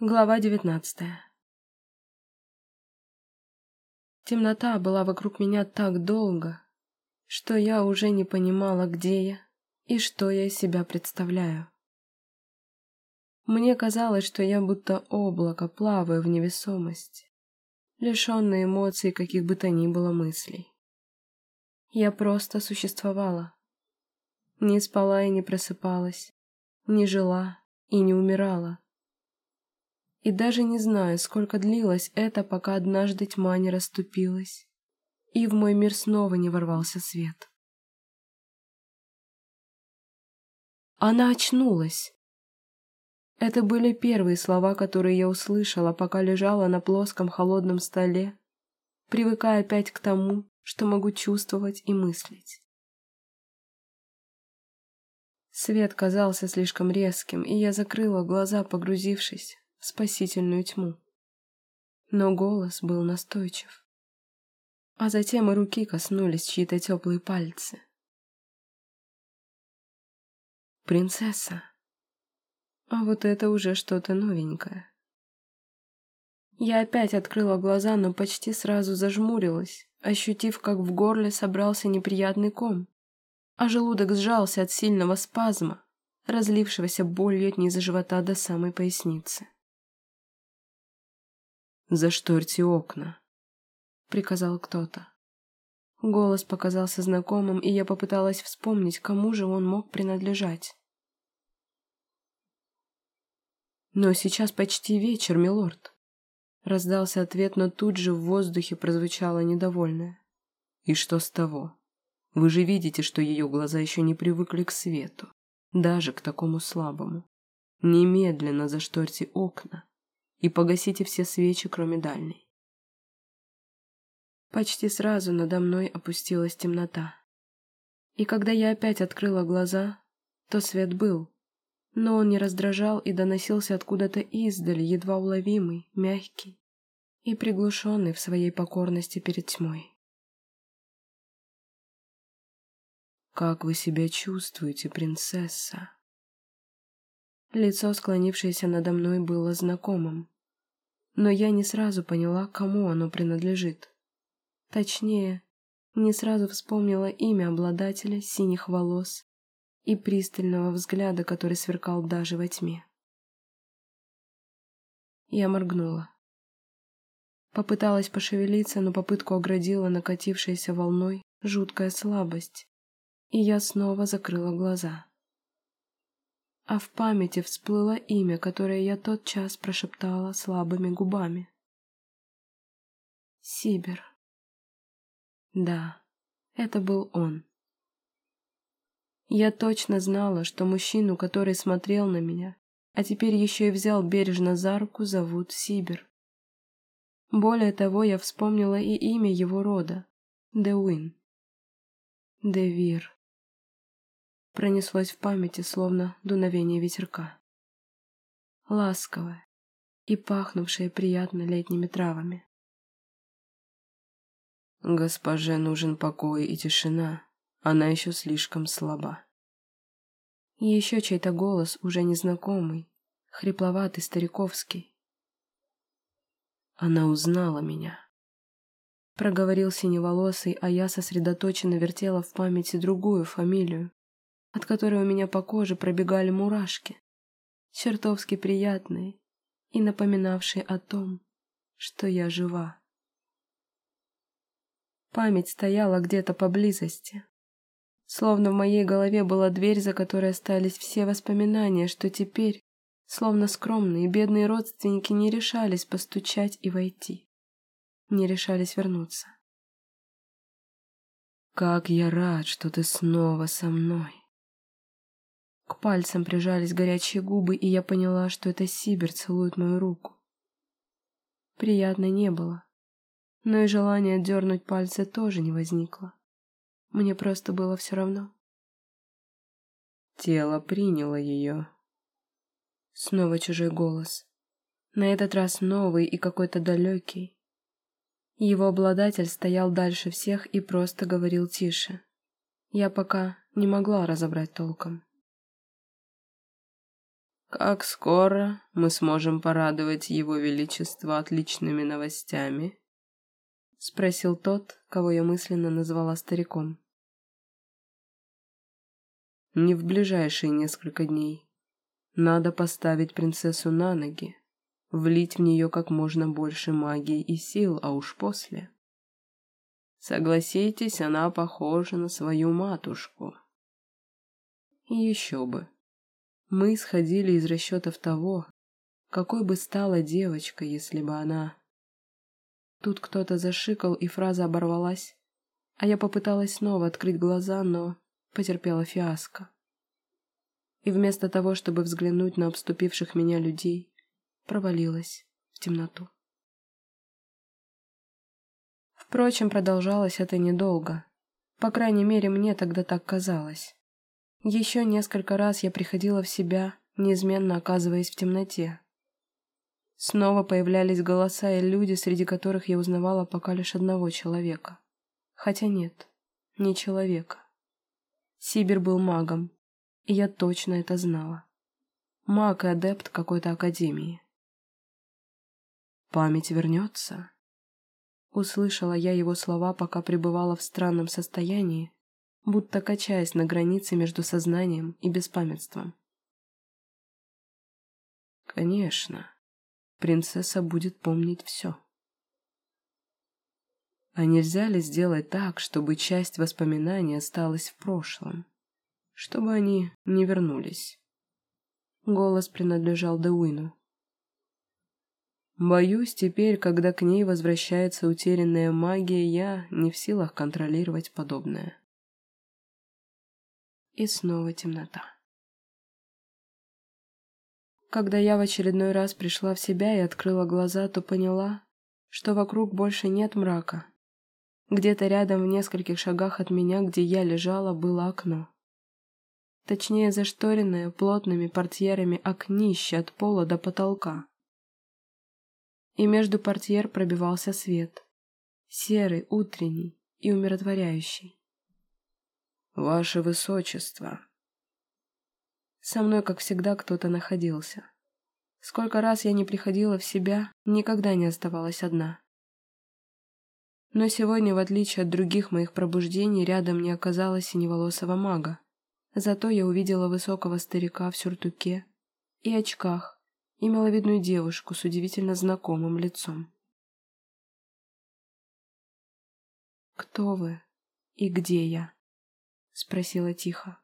Глава девятнадцатая Темнота была вокруг меня так долго, что я уже не понимала, где я и что я из себя представляю. Мне казалось, что я будто облако, плаваю в невесомости, лишенная эмоций каких бы то ни было мыслей. Я просто существовала. Не спала и не просыпалась, не жила и не умирала. И даже не знаю, сколько длилось это, пока однажды тьма не расступилась, и в мой мир снова не ворвался свет. Она очнулась. Это были первые слова, которые я услышала, пока лежала на плоском холодном столе, привыкая опять к тому, что могу чувствовать и мыслить. Свет казался слишком резким, и я закрыла глаза, погрузившись спасительную тьму. Но голос был настойчив. А затем и руки коснулись чьи-то теплые пальцы. «Принцесса!» А вот это уже что-то новенькое. Я опять открыла глаза, но почти сразу зажмурилась, ощутив, как в горле собрался неприятный ком, а желудок сжался от сильного спазма, разлившегося болью от низа живота до самой поясницы. «Зашторьте окна», — приказал кто-то. Голос показался знакомым, и я попыталась вспомнить, кому же он мог принадлежать. «Но сейчас почти вечер, милорд», — раздался ответ, но тут же в воздухе прозвучало недовольное. «И что с того? Вы же видите, что ее глаза еще не привыкли к свету, даже к такому слабому. Немедленно зашторьте окна и погасите все свечи, кроме дальней. Почти сразу надо мной опустилась темнота. И когда я опять открыла глаза, то свет был, но он не раздражал и доносился откуда-то издали, едва уловимый, мягкий и приглушенный в своей покорности перед тьмой. «Как вы себя чувствуете, принцесса?» Лицо, склонившееся надо мной, было знакомым. Но я не сразу поняла, кому оно принадлежит. Точнее, не сразу вспомнила имя обладателя синих волос и пристального взгляда, который сверкал даже во тьме. Я моргнула. Попыталась пошевелиться, но попытку оградила накатившаяся волной жуткая слабость, и я снова закрыла глаза а в памяти всплыло имя, которое я тот час прошептала слабыми губами. Сибир. Да, это был он. Я точно знала, что мужчину, который смотрел на меня, а теперь еще и взял бережно за руку, зовут Сибир. Более того, я вспомнила и имя его рода — Деуин. Девир пронеслось в памяти, словно дуновение ветерка. Ласковое и пахнувшее приятно летними травами. Госпоже нужен покой и тишина, она еще слишком слаба. И еще чей-то голос, уже незнакомый, хрипловатый, стариковский. Она узнала меня. Проговорил синеволосый, а я сосредоточенно вертела в памяти другую фамилию, от которой у меня по коже пробегали мурашки, чертовски приятные и напоминавшие о том, что я жива. Память стояла где-то поблизости. Словно в моей голове была дверь, за которой остались все воспоминания, что теперь, словно скромные бедные родственники, не решались постучать и войти. Не решались вернуться. «Как я рад, что ты снова со мной!» К пальцам прижались горячие губы, и я поняла, что это Сибир целует мою руку. Приятно не было, но и желание отдернуть пальцы тоже не возникло. Мне просто было все равно. Тело приняло ее. Снова чужой голос. На этот раз новый и какой-то далекий. Его обладатель стоял дальше всех и просто говорил тише. Я пока не могла разобрать толком. Как скоро мы сможем порадовать его величество отличными новостями? Спросил тот, кого я мысленно назвала стариком. Не в ближайшие несколько дней. Надо поставить принцессу на ноги, влить в нее как можно больше магии и сил, а уж после. Согласитесь, она похожа на свою матушку. Еще бы. Мы исходили из расчетов того, какой бы стала девочка, если бы она... Тут кто-то зашикал, и фраза оборвалась, а я попыталась снова открыть глаза, но потерпела фиаско. И вместо того, чтобы взглянуть на обступивших меня людей, провалилась в темноту. Впрочем, продолжалось это недолго. По крайней мере, мне тогда так казалось. Еще несколько раз я приходила в себя, неизменно оказываясь в темноте. Снова появлялись голоса и люди, среди которых я узнавала пока лишь одного человека. Хотя нет, не человека. Сибир был магом, и я точно это знала. Маг и адепт какой-то академии. «Память вернется?» Услышала я его слова, пока пребывала в странном состоянии, будто качаясь на границе между сознанием и беспамятством. Конечно, принцесса будет помнить все. А нельзя ли сделать так, чтобы часть воспоминаний осталась в прошлом? Чтобы они не вернулись? Голос принадлежал Деуину. Боюсь, теперь, когда к ней возвращается утерянная магия, я не в силах контролировать подобное. И снова темнота. Когда я в очередной раз пришла в себя и открыла глаза, то поняла, что вокруг больше нет мрака. Где-то рядом в нескольких шагах от меня, где я лежала, было окно. Точнее, зашторенное плотными портьерами окнище от пола до потолка и между портьер пробивался свет. Серый, утренний и умиротворяющий. «Ваше Высочество!» Со мной, как всегда, кто-то находился. Сколько раз я не приходила в себя, никогда не оставалась одна. Но сегодня, в отличие от других моих пробуждений, рядом не оказалось синеволосого мага. Зато я увидела высокого старика в сюртуке и очках, и миловидную девушку с удивительно знакомым лицом. «Кто вы и где я?» — спросила тихо.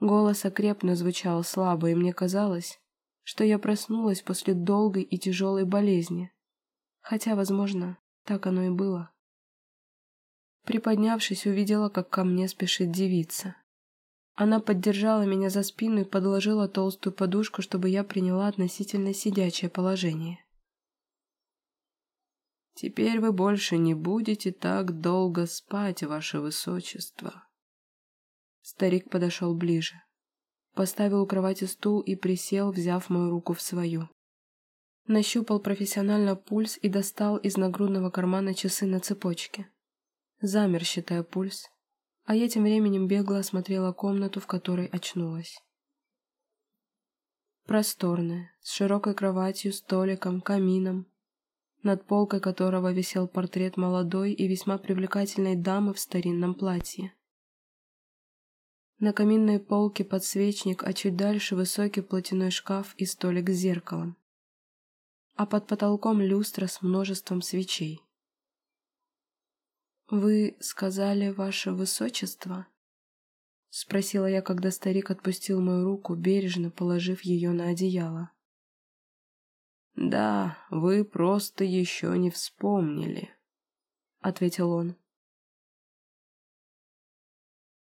Голос окрепно звучал слабо, и мне казалось, что я проснулась после долгой и тяжелой болезни, хотя, возможно, так оно и было. Приподнявшись, увидела, как ко мне спешит девица. Она поддержала меня за спину и подложила толстую подушку, чтобы я приняла относительно сидячее положение. «Теперь вы больше не будете так долго спать, ваше высочество». Старик подошел ближе, поставил у кровати стул и присел, взяв мою руку в свою. Нащупал профессионально пульс и достал из нагрудного кармана часы на цепочке. Замер, считая пульс, а я тем временем бегло осмотрела комнату, в которой очнулась. Просторная, с широкой кроватью, столиком, камином, над полкой которого висел портрет молодой и весьма привлекательной дамы в старинном платье. На каминной полке подсвечник, а чуть дальше высокий платяной шкаф и столик с зеркалом. А под потолком люстра с множеством свечей. «Вы сказали, ваше высочество?» — спросила я, когда старик отпустил мою руку, бережно положив ее на одеяло. «Да, вы просто еще не вспомнили», — ответил он.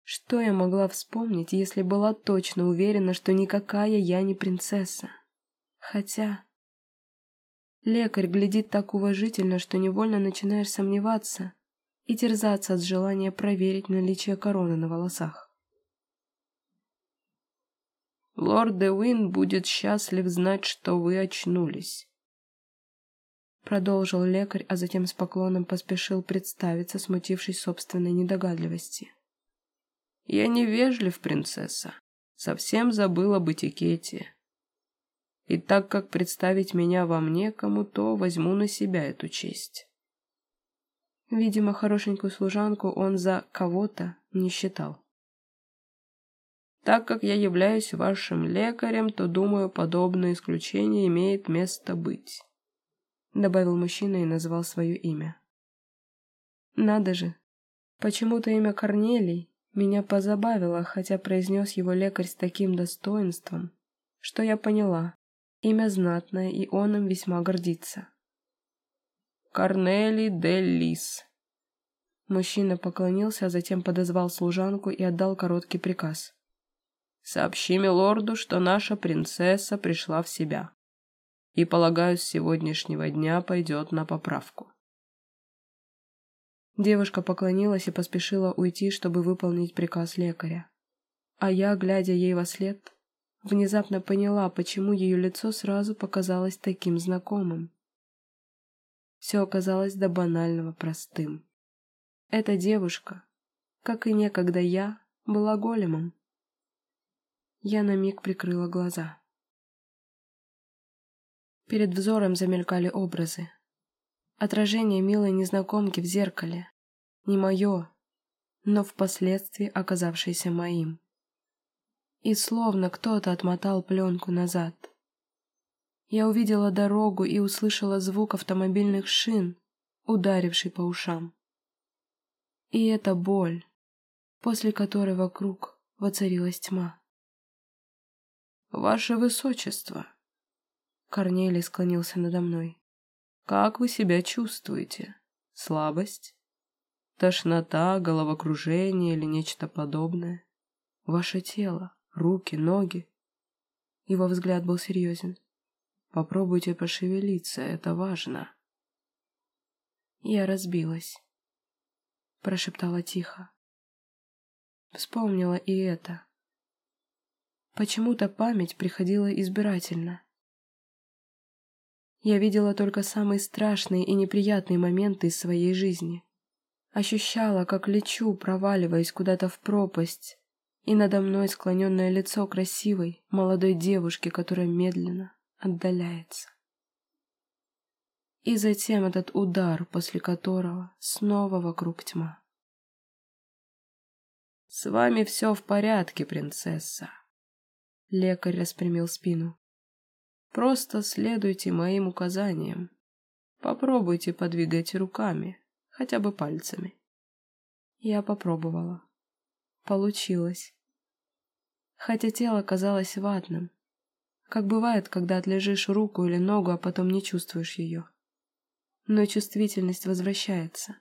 Что я могла вспомнить, если была точно уверена, что никакая я не принцесса? Хотя... Лекарь глядит так уважительно, что невольно начинаешь сомневаться, и терзаться от желания проверить наличие короны на волосах. «Лорд Девин будет счастлив знать, что вы очнулись», продолжил лекарь, а затем с поклоном поспешил представиться, смутившись собственной недогадливости. «Я невежлив, принцесса. Совсем забыл об этикете. И так как представить меня вам некому, то возьму на себя эту честь. Видимо, хорошенькую служанку он за кого-то не считал. Так как я являюсь вашим лекарем, то, думаю, подобное исключение имеет место быть. Добавил мужчина и назвал свое имя. Надо же, почему-то имя Корнелий меня позабавило, хотя произнес его лекарь с таким достоинством, что я поняла, имя знатное, и он им весьма гордится. Корнелий де Лис. Мужчина поклонился, а затем подозвал служанку и отдал короткий приказ. «Сообщи милорду, что наша принцесса пришла в себя и, полагаю, с сегодняшнего дня пойдет на поправку». Девушка поклонилась и поспешила уйти, чтобы выполнить приказ лекаря. А я, глядя ей во след, внезапно поняла, почему ее лицо сразу показалось таким знакомым. Все оказалось до банального простым. Эта девушка, как и некогда я, была големом. Я на миг прикрыла глаза. Перед взором замелькали образы. Отражение милой незнакомки в зеркале. Не мое, но впоследствии оказавшееся моим. И словно кто-то отмотал пленку назад. Я увидела дорогу и услышала звук автомобильных шин, ударивший по ушам. И эта боль, после которой вокруг воцарилась тьма. «Ваше Высочество!» Корнелий склонился надо мной. Как вы себя чувствуете? Слабость? Тошнота, головокружение или нечто подобное? Ваше тело, руки, ноги? Его взгляд был серьезен. Попробуйте пошевелиться, это важно. Я разбилась. Прошептала тихо. Вспомнила и это. Почему-то память приходила избирательно. Я видела только самые страшные и неприятные моменты из своей жизни. Ощущала, как лечу, проваливаясь куда-то в пропасть, и надо мной склоненное лицо красивой, молодой девушки, которая медленно отдаляется. И затем этот удар, после которого снова вокруг тьма. «С вами все в порядке, принцесса», — лекарь распрямил спину. Просто следуйте моим указаниям. Попробуйте подвигать руками, хотя бы пальцами. Я попробовала. Получилось. Хотя тело казалось ватным. Как бывает, когда отлежишь руку или ногу, а потом не чувствуешь ее. Но чувствительность возвращается.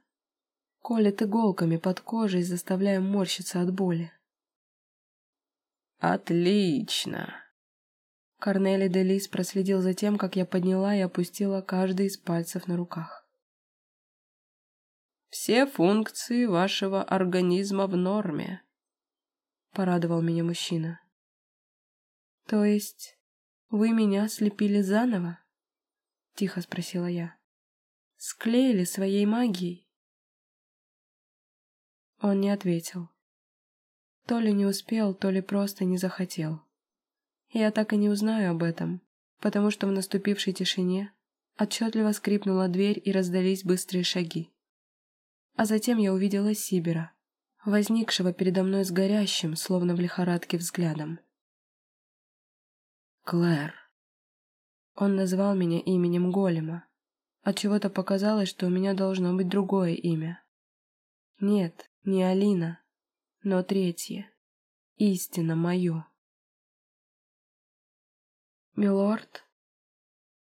Колет иголками под кожей, заставляя морщиться от боли. «Отлично!» Корнели де Лис проследил за тем, как я подняла и опустила каждый из пальцев на руках. «Все функции вашего организма в норме», — порадовал меня мужчина. «То есть вы меня слепили заново?» — тихо спросила я. «Склеили своей магией?» Он не ответил. То ли не успел, то ли просто не захотел. Я так и не узнаю об этом, потому что в наступившей тишине отчетливо скрипнула дверь и раздались быстрые шаги. А затем я увидела Сибера, возникшего передо мной с горящим, словно в лихорадке, взглядом. «Клэр». Он назвал меня именем Голема. Отчего-то показалось, что у меня должно быть другое имя. Нет, не Алина, но третье. Истинно мое. «Милорд?»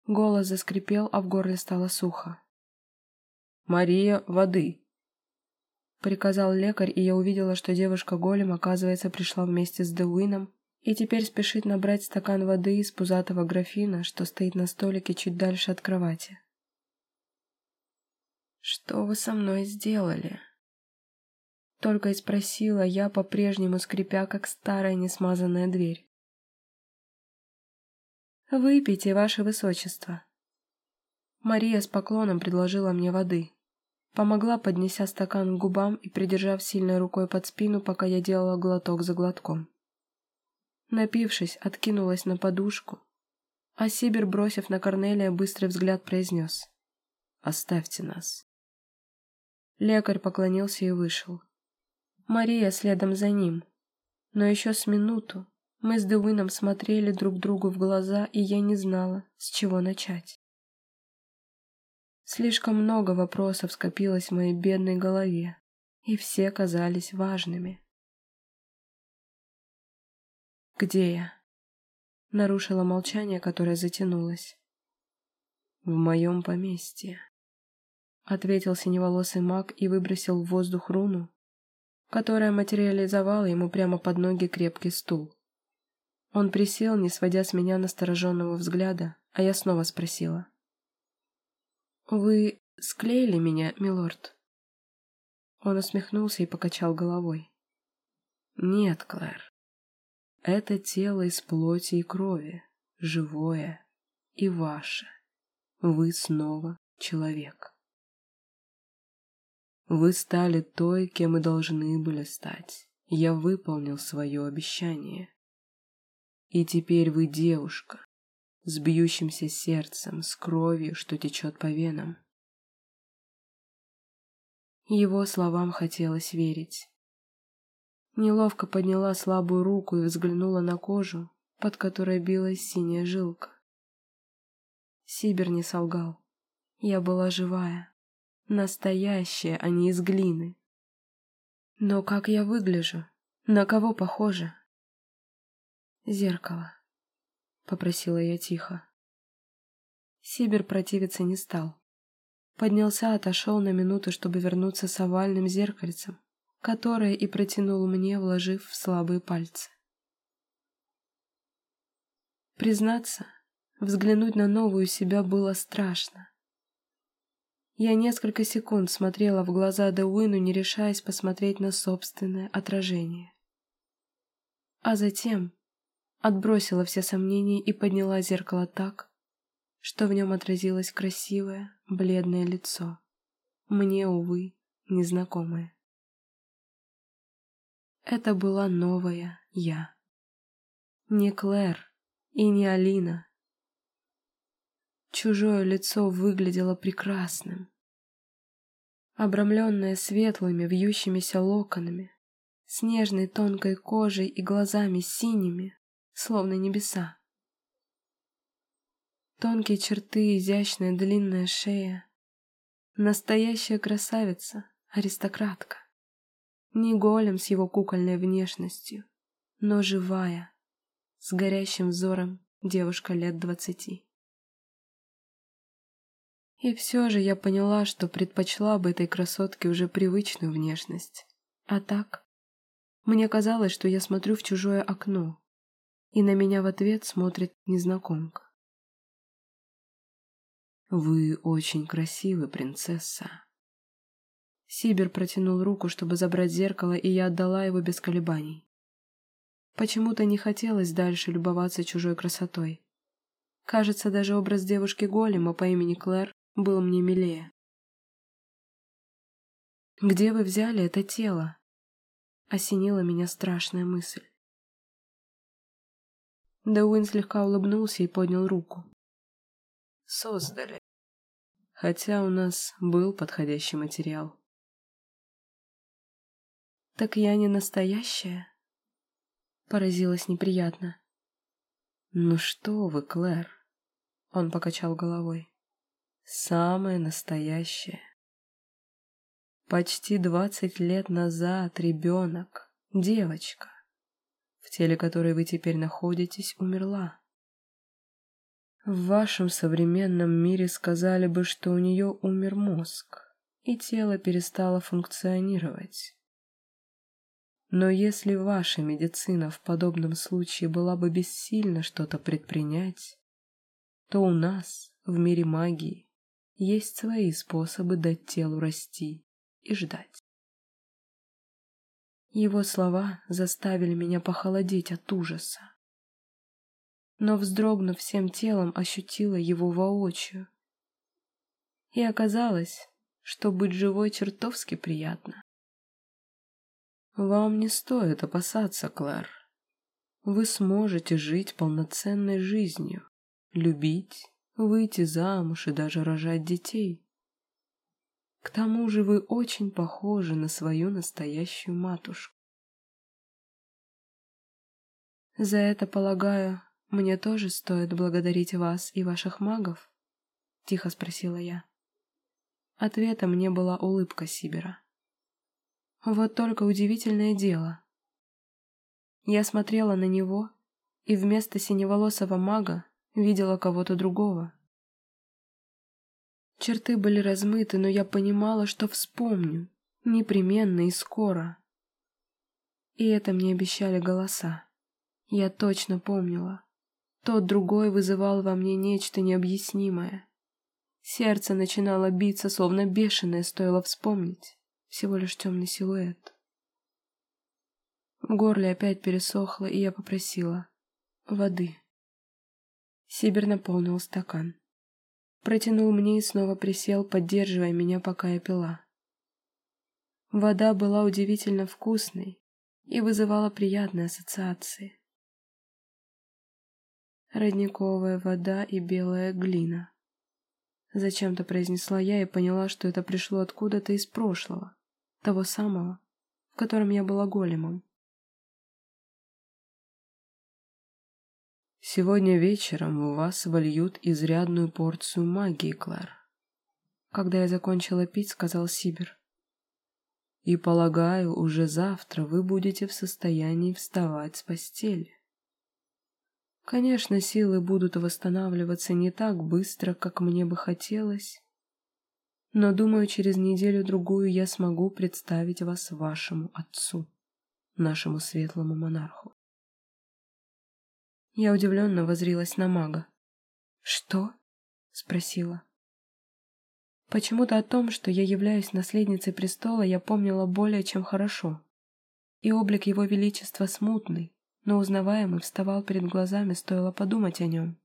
Голос заскрипел, а в горле стало сухо. «Мария, воды!» Приказал лекарь, и я увидела, что девушка-голем, оказывается, пришла вместе с Деуином и теперь спешит набрать стакан воды из пузатого графина, что стоит на столике чуть дальше от кровати. «Что вы со мной сделали?» Только и спросила я, по-прежнему скрипя, как старая несмазанная дверь. «Выпейте, ваше высочество». Мария с поклоном предложила мне воды. Помогла, поднеся стакан к губам и придержав сильной рукой под спину, пока я делала глоток за глотком. Напившись, откинулась на подушку, А Сибир, бросив на Корнелия быстрый взгляд, произнес «Оставьте нас». Лекарь поклонился и вышел. Мария следом за ним. Но еще с минуту мы с Девыном смотрели друг другу в глаза, и я не знала, с чего начать. Слишком много вопросов скопилось в моей бедной голове, и все казались важными. «Где я?» — нарушила молчание, которое затянулось. «В моем поместье», — ответил синеволосый маг и выбросил в воздух руну, которая материализовала ему прямо под ноги крепкий стул. Он присел, не сводя с меня настороженного взгляда, а я снова спросила. «Вы склеили меня, милорд?» Он усмехнулся и покачал головой. «Нет, Клэр. Это тело из плоти и крови, живое и ваше. Вы снова человек. Вы стали той, кем и должны были стать. Я выполнил свое обещание. И теперь вы девушка, с бьющимся сердцем, с кровью, что течет по венам. Его словам хотелось верить. Неловко подняла слабую руку и взглянула на кожу, под которой билась синяя жилка. Сибир не солгал. Я была живая, настоящая, а не из глины. Но как я выгляжу? На кого похожа? «Зеркало», — попросила я тихо. Сибир противиться не стал. Поднялся, отошел на минуту, чтобы вернуться с овальным зеркальцем, которое и протянул мне, вложив в слабые пальцы. Признаться, взглянуть на новую себя было страшно. Я несколько секунд смотрела в глаза Деуину, не решаясь посмотреть на собственное отражение. А затем отбросила все сомнения и подняла зеркало так, что в нем отразилось красивое, бледное лицо, мне, увы, незнакомое. Это была новая я. Не Клэр и не Алина. Чужое лицо выглядело прекрасным. Обрамленное светлыми вьющимися локонами, с нежной тонкой кожей и глазами синими, словно небеса. Тонкие черты, изящная длинная шея. Настоящая красавица, аристократка. Не голем с его кукольной внешностью, но живая, с горящим взором девушка лет двадцати. И все же я поняла, что предпочла бы этой красотке уже привычную внешность. А так, мне казалось, что я смотрю в чужое окно, и на меня в ответ смотрит незнакомка. «Вы очень красивы, принцесса». Сибир протянул руку, чтобы забрать зеркало, и я отдала его без колебаний. Почему-то не хотелось дальше любоваться чужой красотой. Кажется, даже образ девушки-голема по имени Клэр был мне милее. «Где вы взяли это тело?» Осенила меня страшная мысль. Дэуин слегка улыбнулся и поднял руку. Создали. Хотя у нас был подходящий материал. Так я не настоящая? Поразилась неприятно. Ну что вы, Клэр? Он покачал головой. Самое настоящее. Почти двадцать лет назад ребенок, девочка, в теле которой вы теперь находитесь, умерла. В вашем современном мире сказали бы, что у нее умер мозг, и тело перестало функционировать. Но если ваша медицина в подобном случае была бы бессильна что-то предпринять, то у нас, в мире магии, есть свои способы дать телу расти и ждать. Его слова заставили меня похолодеть от ужаса. Но, вздрогнув всем телом, ощутила его воочию. И оказалось, что быть живой чертовски приятно. Вам не стоит опасаться, Клэр. Вы сможете жить полноценной жизнью, любить, выйти замуж и даже рожать детей. К тому же вы очень похожи на свою настоящую матушку. За это, полагаю, мне тоже стоит благодарить вас и ваших магов? Тихо спросила я. Ответом мне была улыбка Сибера. Вот только удивительное дело. Я смотрела на него и вместо синеволосого мага видела кого-то другого. Черты были размыты, но я понимала, что вспомню, непременно и скоро. И это мне обещали голоса. Я точно помнила. Тот другой вызывал во мне нечто необъяснимое. Сердце начинало биться, словно бешеное, стоило вспомнить. Всего лишь темный силуэт. В горле опять пересохло, и я попросила воды. Сибир наполнил стакан. Протянул мне и снова присел, поддерживая меня, пока я пила. Вода была удивительно вкусной и вызывала приятные ассоциации родниковая вода и белая глина. Зачем-то произнесла я и поняла, что это пришло откуда-то из прошлого, того самого, в котором я была големом. Сегодня вечером в вас вольют изрядную порцию магии, Клэр. Когда я закончила пить, сказал Сибир. И полагаю, уже завтра вы будете в состоянии вставать с постели. Конечно, силы будут восстанавливаться не так быстро, как мне бы хотелось, но, думаю, через неделю-другую я смогу представить вас вашему отцу, нашему светлому монарху. Я удивленно возрилась на мага. «Что?» — спросила. Почему-то о том, что я являюсь наследницей престола, я помнила более чем хорошо. И облик его величества смутный, но узнаваемый вставал перед глазами, стоило подумать о нем.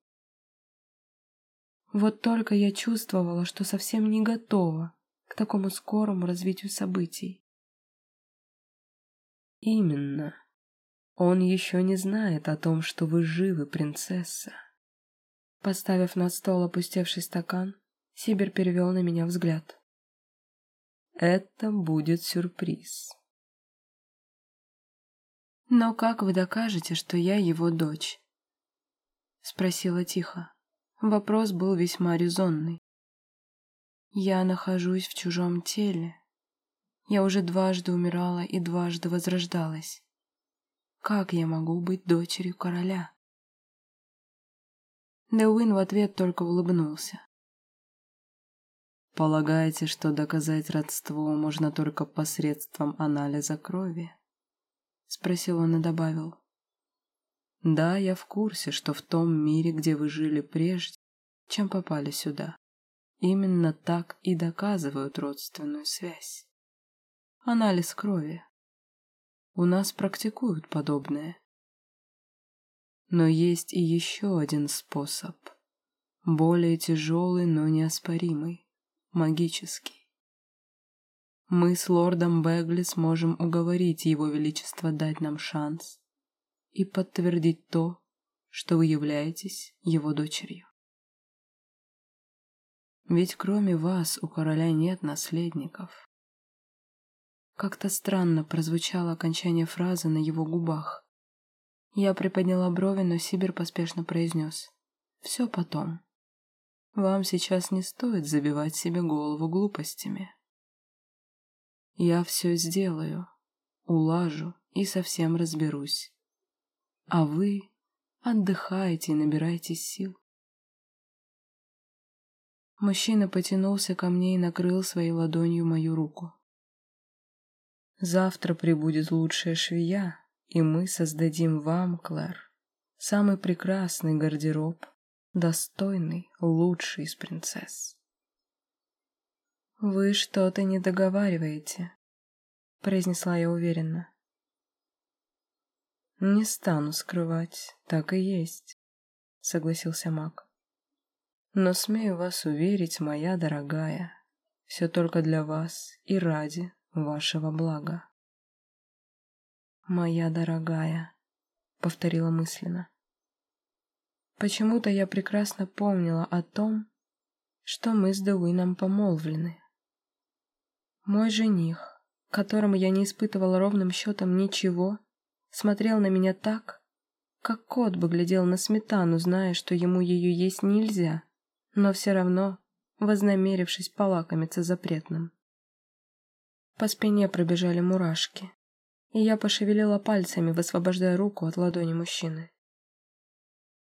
Вот только я чувствовала, что совсем не готова к такому скорому развитию событий. Именно. Он еще не знает о том, что вы живы, принцесса. Поставив на стол опустевший стакан, Сибир перевел на меня взгляд. Это будет сюрприз. «Но как вы докажете, что я его дочь?» Спросила тихо. Вопрос был весьма резонный. «Я нахожусь в чужом теле. Я уже дважды умирала и дважды возрождалась. Как я могу быть дочерью короля?» Деуин в ответ только улыбнулся. «Полагаете, что доказать родство можно только посредством анализа крови?» Спросил он и добавил. Да, я в курсе, что в том мире, где вы жили прежде, чем попали сюда, именно так и доказывают родственную связь. Анализ крови. У нас практикуют подобное. Но есть и еще один способ, более тяжелый, но неоспоримый, магический. Мы с лордом Бегли сможем уговорить его величество дать нам шанс и подтвердить то, что вы являетесь его дочерью. Ведь кроме вас у короля нет наследников. Как-то странно прозвучало окончание фразы на его губах. Я приподняла брови, но Сибир поспешно произнес. «Все потом. Вам сейчас не стоит забивать себе голову глупостями». Я все сделаю, улажу и совсем разберусь. А вы отдыхайте и набирайтесь сил. Мужчина потянулся ко мне и накрыл своей ладонью мою руку. Завтра прибудет лучшая швея, и мы создадим вам, Клэр, самый прекрасный гардероб, достойный, лучший из принцесс. «Вы что-то не договариваете», — произнесла я уверенно. «Не стану скрывать, так и есть», — согласился маг. «Но смею вас уверить, моя дорогая, все только для вас и ради вашего блага». «Моя дорогая», — повторила мысленно. Почему-то я прекрасно помнила о том, что мы с Деуином помолвлены. Мой жених, которому я не испытывала ровным счетом ничего, смотрел на меня так, как кот бы глядел на сметану, зная, что ему ее есть нельзя, но все равно вознамерившись полакомиться запретным. По спине пробежали мурашки, и я пошевелила пальцами, высвобождая руку от ладони мужчины.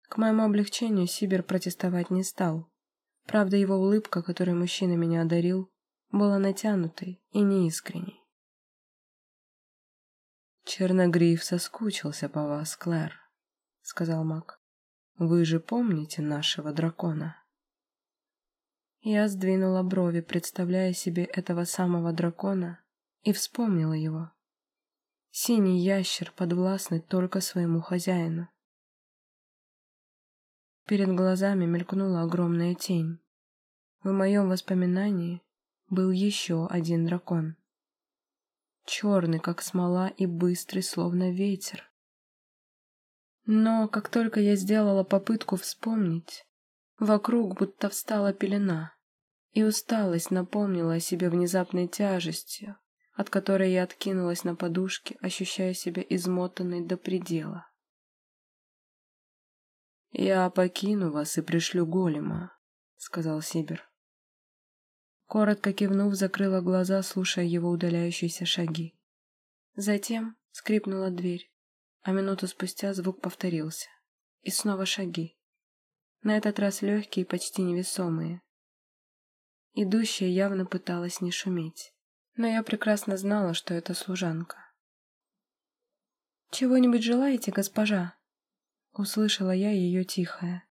К моему облегчению Сибир протестовать не стал. Правда, его улыбка, которой мужчина меня одарил, была натянутой и неискренней. «Черногриф соскучился по вас, Клэр», — сказал маг. «Вы же помните нашего дракона?» Я сдвинула брови, представляя себе этого самого дракона, и вспомнила его. Синий ящер, подвластный только своему хозяину. Перед глазами мелькнула огромная тень. В моем воспоминании был еще один дракон. Черный, как смола, и быстрый, словно ветер. Но как только я сделала попытку вспомнить, вокруг будто встала пелена и усталость напомнила о себе внезапной тяжестью, от которой я откинулась на подушке, ощущая себя измотанной до предела. «Я покину вас и пришлю голема», — сказал Сибир. Коротко кивнув, закрыла глаза, слушая его удаляющиеся шаги. Затем скрипнула дверь, а минуту спустя звук повторился. И снова шаги. На этот раз легкие и почти невесомые, Идущая явно пыталась не шуметь, но я прекрасно знала, что это служанка. «Чего-нибудь желаете, госпожа?» Услышала я ее тихое.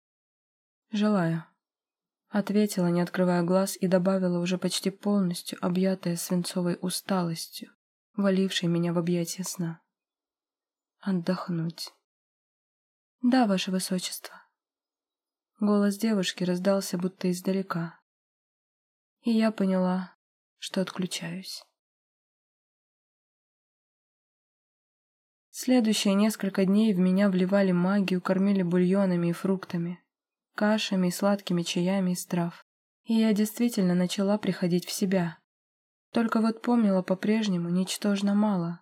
«Желаю», — ответила, не открывая глаз, и добавила уже почти полностью, объятая свинцовой усталостью, валившей меня в объятия сна. «Отдохнуть». «Да, ваше высочество». Голос девушки раздался будто издалека и я поняла, что отключаюсь. Следующие несколько дней в меня вливали магию, кормили бульонами и фруктами, кашами и сладкими чаями из трав. И я действительно начала приходить в себя. Только вот помнила по-прежнему ничтожно мало,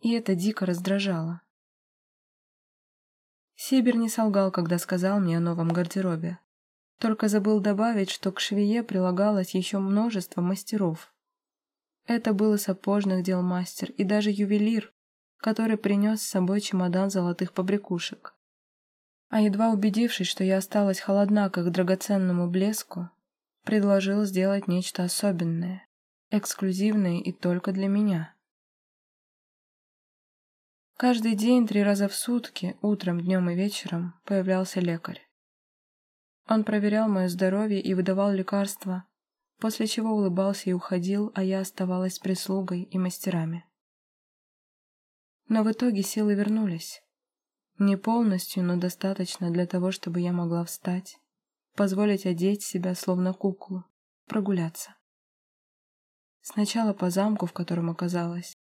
и это дико раздражало. Сибир не солгал, когда сказал мне о новом гардеробе. Только забыл добавить, что к швее прилагалось еще множество мастеров. Это был и сапожных дел мастер, и даже ювелир, который принес с собой чемодан золотых побрякушек. А едва убедившись, что я осталась холодна как к драгоценному блеску, предложил сделать нечто особенное, эксклюзивное и только для меня. Каждый день, три раза в сутки, утром, днем и вечером, появлялся лекарь. Он проверял мое здоровье и выдавал лекарства, после чего улыбался и уходил, а я оставалась прислугой и мастерами. Но в итоге силы вернулись. Не полностью, но достаточно для того, чтобы я могла встать, позволить одеть себя словно куклу, прогуляться. Сначала по замку, в котором оказалась,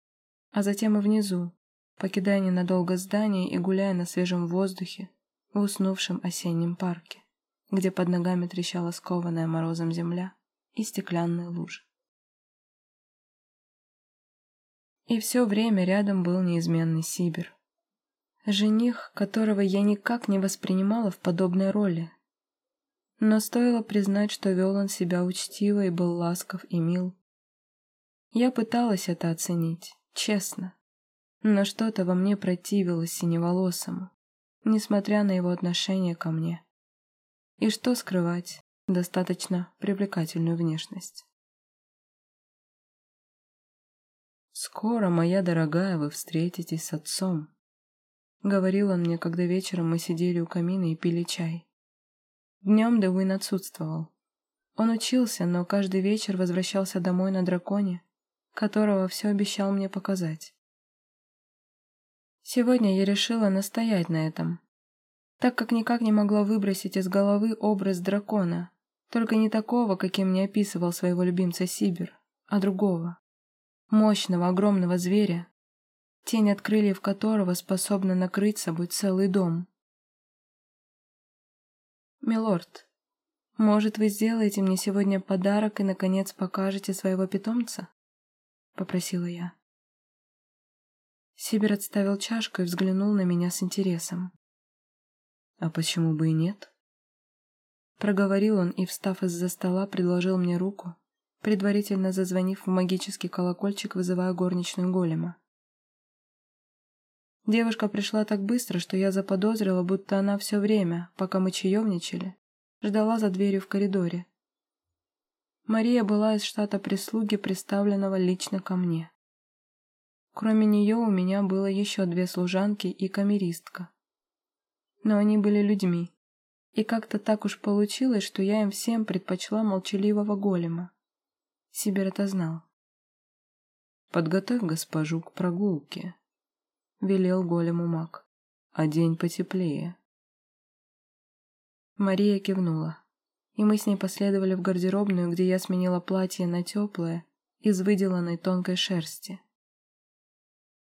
а затем и внизу, покидая ненадолго здание и гуляя на свежем воздухе в уснувшем осеннем парке где под ногами трещала скованная морозом земля и стеклянные лужи. И все время рядом был неизменный Сибир. Жених, которого я никак не воспринимала в подобной роли. Но стоило признать, что вел он себя учтиво и был ласков и мил. Я пыталась это оценить, честно, но что-то во мне противилось синеволосому, несмотря на его отношение ко мне. И что скрывать, достаточно привлекательную внешность. «Скоро, моя дорогая, вы встретитесь с отцом», — говорил он мне, когда вечером мы сидели у камина и пили чай. Днем Дэвин отсутствовал. Он учился, но каждый вечер возвращался домой на драконе, которого все обещал мне показать. Сегодня я решила настоять на этом, так как никак не могла выбросить из головы образ дракона, только не такого, каким мне описывал своего любимца Сибир, а другого, мощного огромного зверя, тень от крыльев которого способна накрыть собой целый дом. «Милорд, может, вы сделаете мне сегодня подарок и, наконец, покажете своего питомца?» — попросила я. Сибир отставил чашку и взглянул на меня с интересом. «А почему бы и нет?» Проговорил он и, встав из-за стола, предложил мне руку, предварительно зазвонив в магический колокольчик, вызывая горничную голема. Девушка пришла так быстро, что я заподозрила, будто она все время, пока мы чаевничали, ждала за дверью в коридоре. Мария была из штата прислуги, представленного лично ко мне. Кроме нее у меня было еще две служанки и камеристка. Но они были людьми, и как-то так уж получилось, что я им всем предпочла молчаливого голема. Сибир это знал. «Подготовь госпожу к прогулке», — велел голему маг. «А день потеплее». Мария кивнула, и мы с ней последовали в гардеробную, где я сменила платье на теплое, из выделанной тонкой шерсти.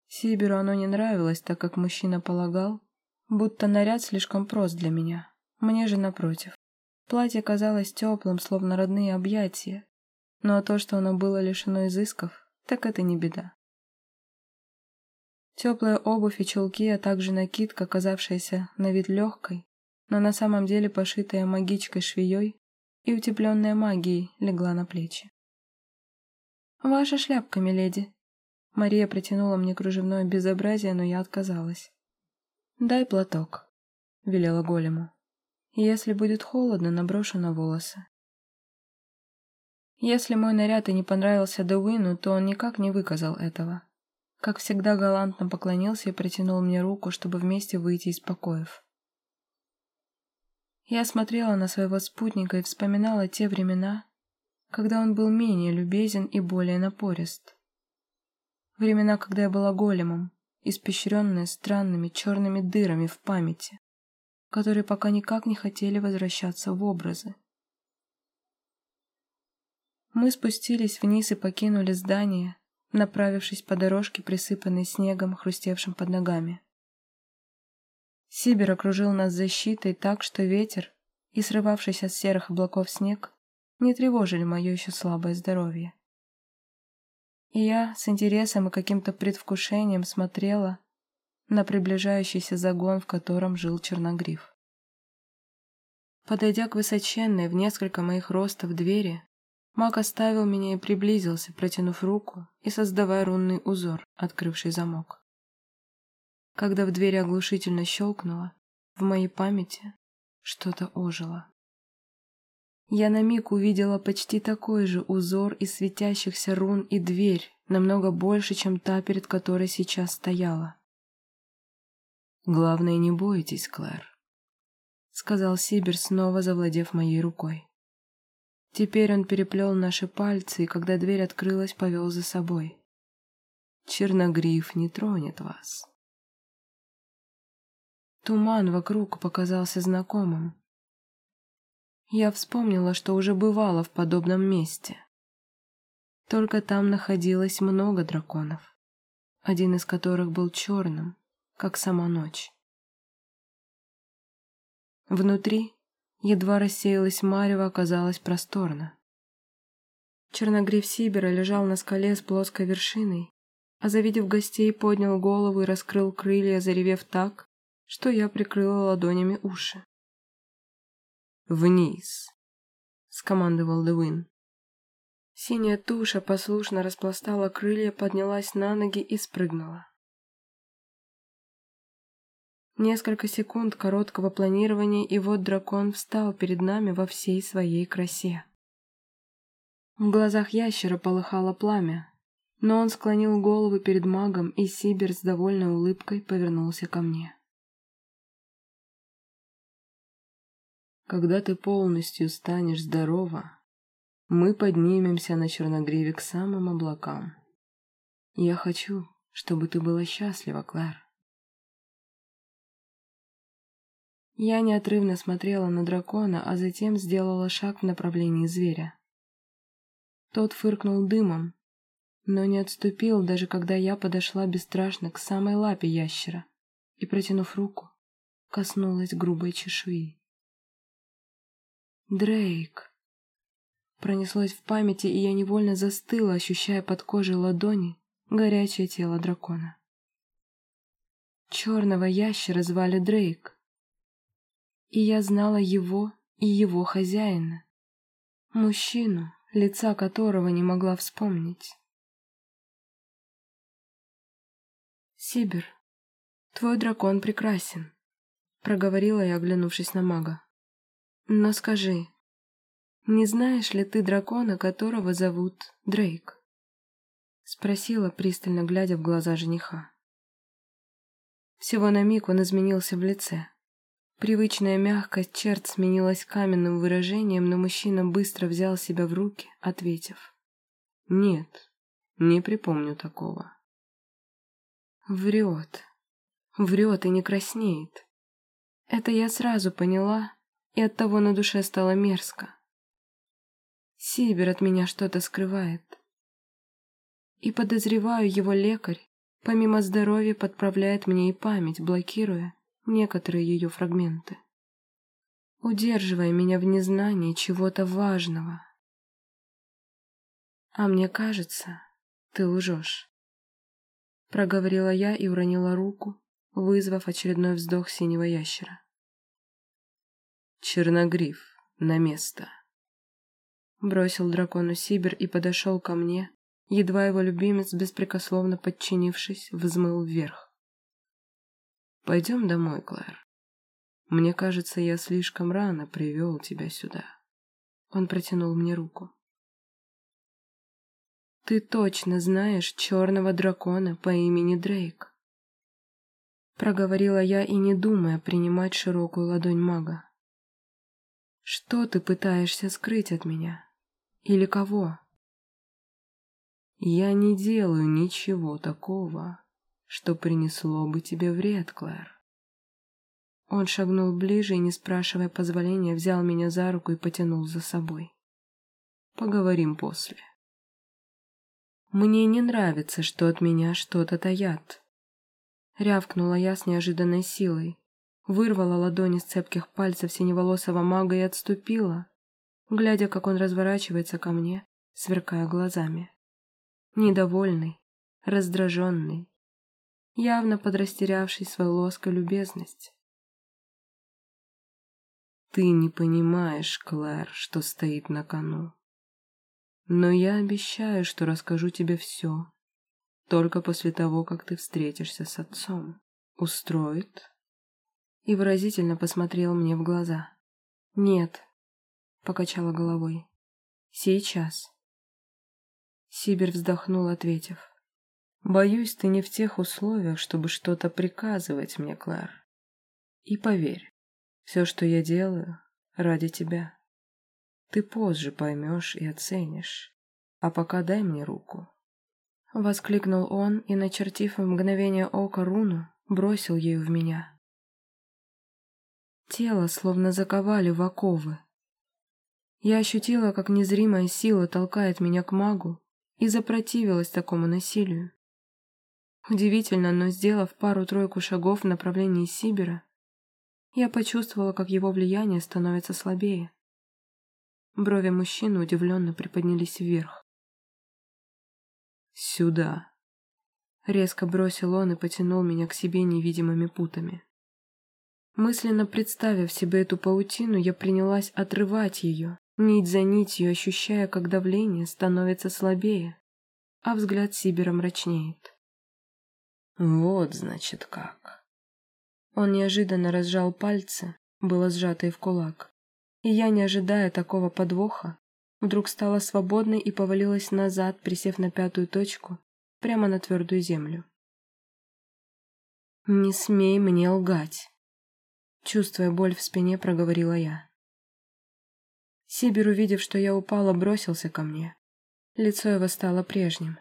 Сибиру оно не нравилось, так как мужчина полагал, будто наряд слишком прост для меня. Мне же напротив. Платье казалось теплым, словно родные объятия, но то, что оно было лишено изысков, так это не беда. Теплая обувь и чулки, а также накидка, казавшаяся на вид легкой, но на самом деле пошитая магичкой швеей и утепленная магией, легла на плечи. «Ваша шляпка, миледи!» Мария протянула мне кружевное безобразие, но я отказалась. «Дай платок», — велела голему. «Если будет холодно, наброшу на волосы». Если мой наряд и не понравился Деуину, то он никак не выказал этого. Как всегда галантно поклонился и протянул мне руку, чтобы вместе выйти из покоев. Я смотрела на своего спутника и вспоминала те времена, когда он был менее любезен и более напорист. Времена, когда я была големом, испещренная странными черными дырами в памяти, которые пока никак не хотели возвращаться в образы. Мы спустились вниз и покинули здание, направившись по дорожке, присыпанной снегом, хрустевшим под ногами. Сибир окружил нас защитой так, что ветер и срывавшийся с серых облаков снег не тревожили мое еще слабое здоровье. И я с интересом и каким-то предвкушением смотрела на приближающийся загон, в котором жил Черногриф. Подойдя к высоченной в несколько моих ростов двери, Маг оставил меня и приблизился, протянув руку и создавая рунный узор, открывший замок. Когда в двери оглушительно щелкнуло, в моей памяти что-то ожило. Я на миг увидела почти такой же узор из светящихся рун и дверь, намного больше, чем та, перед которой сейчас стояла. «Главное, не бойтесь, Клэр», — сказал Сибир, снова завладев моей рукой. Теперь он переплел наши пальцы, и когда дверь открылась, повел за собой. Черногриф не тронет вас. Туман вокруг показался знакомым. Я вспомнила, что уже бывала в подобном месте. Только там находилось много драконов, один из которых был черным, как сама ночь. Внутри Едва рассеялась марево, оказалось просторно. Черногриф Сибера лежал на скале с плоской вершиной, а завидев гостей, поднял голову и раскрыл крылья, заревев так, что я прикрыла ладонями уши. «Вниз!» — скомандовал Девин. Синяя туша послушно распластала крылья, поднялась на ноги и спрыгнула. Несколько секунд короткого планирования, и вот дракон встал перед нами во всей своей красе. В глазах ящера полыхало пламя, но он склонил голову перед магом, и Сибир с довольной улыбкой повернулся ко мне. «Когда ты полностью станешь здорова, мы поднимемся на черногриве к самым облакам. Я хочу, чтобы ты была счастлива, Клэр. Я неотрывно смотрела на дракона, а затем сделала шаг в направлении зверя. Тот фыркнул дымом, но не отступил, даже когда я подошла бесстрашно к самой лапе ящера и, протянув руку, коснулась грубой чешуи. Дрейк. Пронеслось в памяти, и я невольно застыла, ощущая под кожей ладони горячее тело дракона. Черного ящера звали Дрейк. И я знала его и его хозяина. Мужчину, лица которого не могла вспомнить. Сибир, твой дракон прекрасен, проговорила я, оглянувшись на мага. Но скажи, не знаешь ли ты дракона, которого зовут Дрейк? Спросила, пристально глядя в глаза жениха. Всего на миг он изменился в лице. Привычная мягкость черт сменилась каменным выражением, но мужчина быстро взял себя в руки, ответив. «Нет, не припомню такого». Врет. Врет и не краснеет. Это я сразу поняла, и оттого на душе стало мерзко. Сибир от меня что-то скрывает. И подозреваю, его лекарь, помимо здоровья, подправляет мне и память, блокируя некоторые ее фрагменты, удерживая меня в незнании чего-то важного. А мне кажется, ты лжешь. Проговорила я и уронила руку, вызвав очередной вздох синего ящера. Черногриф, на место. Бросил дракону Сибир и подошел ко мне, едва его любимец, беспрекословно подчинившись, взмыл вверх. Пойдем домой, Клэр. Мне кажется, я слишком рано привел тебя сюда. Он протянул мне руку. Ты точно знаешь черного дракона по имени Дрейк. Проговорила я и не думая принимать широкую ладонь мага. Что ты пытаешься скрыть от меня? Или кого? Я не делаю ничего такого, что принесло бы тебе вред, Клэр. Он шагнул ближе и, не спрашивая позволения, взял меня за руку и потянул за собой. Поговорим после. Мне не нравится, что от меня что-то таят. Рявкнула я с неожиданной силой, вырвала ладони с цепких пальцев синеволосого мага и отступила, глядя, как он разворачивается ко мне, сверкая глазами. Недовольный, раздраженный, явно подрастерявший свой лоск и любезность. Ты не понимаешь, Клэр, что стоит на кону. Но я обещаю, что расскажу тебе все, только после того, как ты встретишься с отцом. Устроит? И выразительно посмотрел мне в глаза. «Нет», — покачала головой, — «сейчас». Сибир вздохнул, ответив. «Боюсь, ты не в тех условиях, чтобы что-то приказывать мне, Клэр. И поверь, все, что я делаю, ради тебя. Ты позже поймешь и оценишь. А пока дай мне руку». Воскликнул он и, начертив в мгновение ока руну, бросил ею в меня. Тело словно заковали в оковы. Я ощутила, как незримая сила толкает меня к магу и запротивилась такому насилию. Удивительно, но сделав пару-тройку шагов в направлении Сибира, я почувствовала, как его влияние становится слабее. Брови мужчины удивленно приподнялись вверх. «Сюда!» Резко бросил он и потянул меня к себе невидимыми путами. Мысленно представив себе эту паутину, я принялась отрывать ее, нить за нитью, ощущая, как давление становится слабее, а взгляд Сибера мрачнеет. Вот, значит, как. Он неожиданно разжал пальцы, было сжатые в кулак, и я, не ожидая такого подвоха, вдруг стала свободной и повалилась назад, присев на пятую точку, прямо на твердую землю. «Не смей мне лгать!» Чувствуя боль в спине, проговорила я. Сибир, увидев, что я упала, бросился ко мне. Лицо его стало прежним.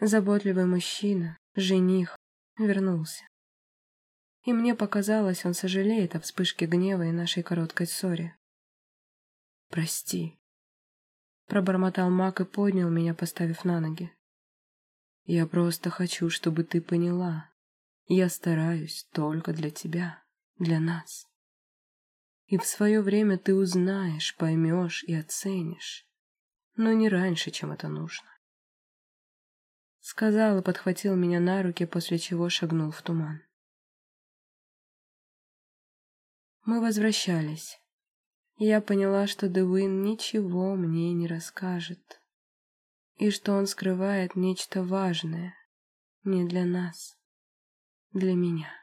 Заботливый мужчина, жених, вернулся. И мне показалось, он сожалеет о вспышке гнева и нашей короткой ссоре. «Прости», — пробормотал маг и поднял меня, поставив на ноги. «Я просто хочу, чтобы ты поняла. Я стараюсь только для тебя» для нас. И в свое время ты узнаешь, поймешь и оценишь, но не раньше, чем это нужно. Сказал и подхватил меня на руки, после чего шагнул в туман. Мы возвращались. Я поняла, что Девин ничего мне не расскажет, и что он скрывает нечто важное не для нас, для меня.